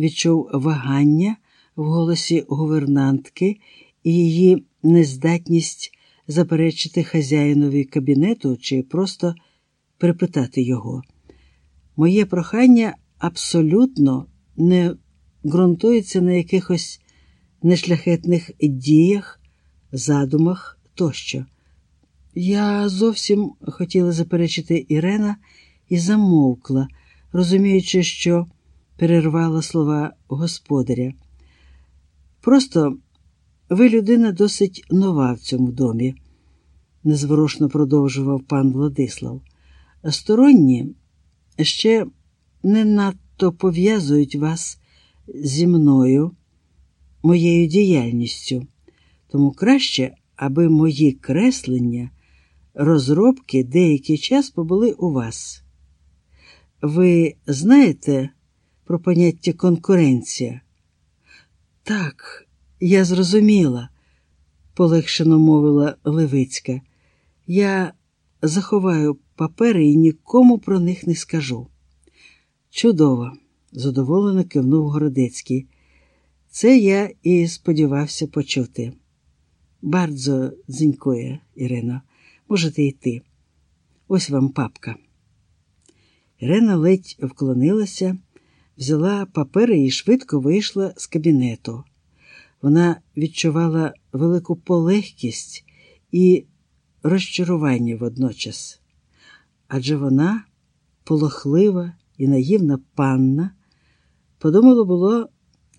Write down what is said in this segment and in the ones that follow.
відчув вагання в голосі гувернантки і її нездатність заперечити хазяїнові кабінету чи просто припитати його. Моє прохання абсолютно не ґрунтується на якихось нешляхетних діях, задумах тощо. Я зовсім хотіла заперечити Ірена і замовкла, розуміючи, що перервала слова господаря. Просто ви людина досить нова в цьому домі, незворушно продовжував пан Владислав. Сторонні ще не надто пов'язують вас зі мною, моєю діяльністю, тому краще, аби мої креслення, розробки деякий час побули у вас. Ви знаєте про поняття конкуренція? Так, я зрозуміла, полегшено мовила Левицька. Я заховаю папери і нікому про них не скажу. Чудово, задоволено кивнув Городецький. Це я і сподівався почути. Бардзо дзенькує, Ірино, можете йти. Ось вам папка. Ірина ледь вклонилася, взяла папери і швидко вийшла з кабінету. Вона відчувала велику полегкість і розчарування водночас, адже вона, полохлива і наївна панна, подумала було,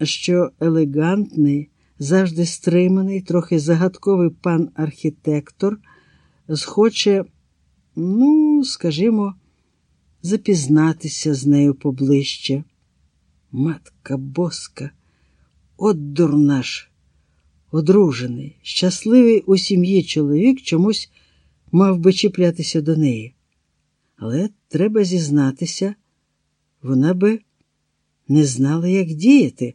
що елегантний, завжди стриманий, трохи загадковий пан архітектор схоче, ну, скажімо, запізнатися з нею поближче. Матка боска, от дурнаш, одружений, щасливий у сім'ї чоловік чомусь мав би чіплятися до неї. Але треба зізнатися, вона би не знала, як діяти,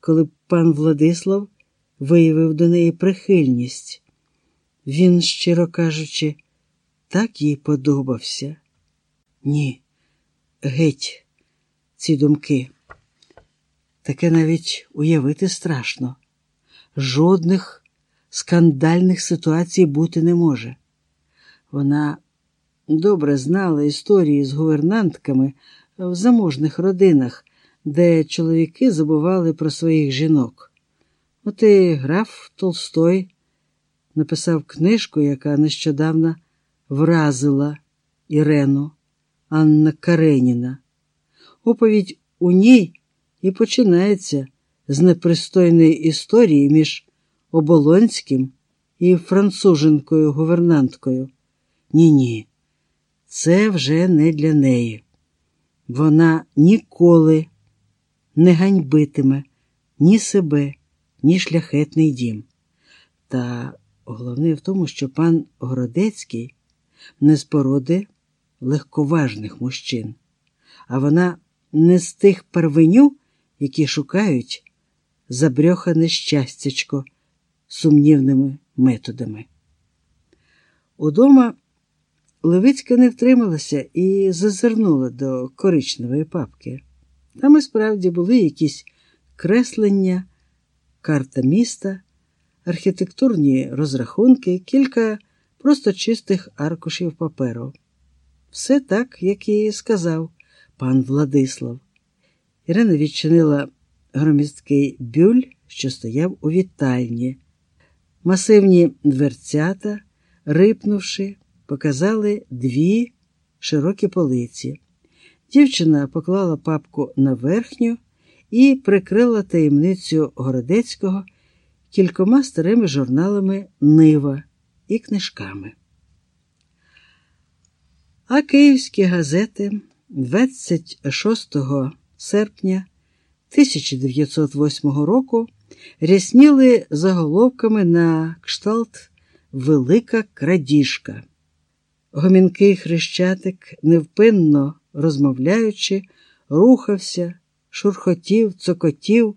коли б пан Владислав виявив до неї прихильність. Він, щиро кажучи, так їй подобався. Ні, геть, ці думки. Таке навіть уявити страшно. Жодних скандальних ситуацій бути не може. Вона добре знала історії з гувернантками в заможних родинах, де чоловіки забували про своїх жінок. От і граф Толстой написав книжку, яка нещодавно вразила Ірену Анна Кареніна. Оповідь у ній і починається з непристойної історії між Оболонським і француженкою гувернанткою. Ні, ні, це вже не для неї. Вона ніколи не ганьбитиме ні себе, ні шляхетний дім. Та головне в тому, що пан Городецький не з породи легковажних мужчин, а вона не з тих первеню, які шукають забрьохане щастячко сумнівними методами. Удома Левицька не втрималася і зазирнула до коричневої папки. Там і справді були якісь креслення, карта міста, архітектурні розрахунки, кілька просто чистих аркушів паперу. Все так, як і сказав пан Владислав. Ірина відчинила громісткий бюль, що стояв у вітальні. Масивні дверцята, рипнувши, показали дві широкі полиці. Дівчина поклала папку на верхню і прикрила таємницю Городецького кількома старими журналами Нива і книжками. А київські газети 26 серпня 1908 року рясніли заголовками на кшталт Велика крадіжка. Гомінкий хрещатик, невпинно розмовляючи, рухався, шурхотів, цокотів,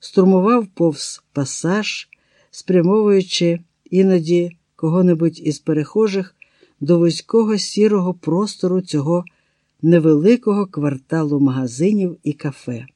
струмував повз пасаж, спрямовуючи іноді кого-небудь із перехожих до вузького сірого простору цього невеликого кварталу магазинів і кафе.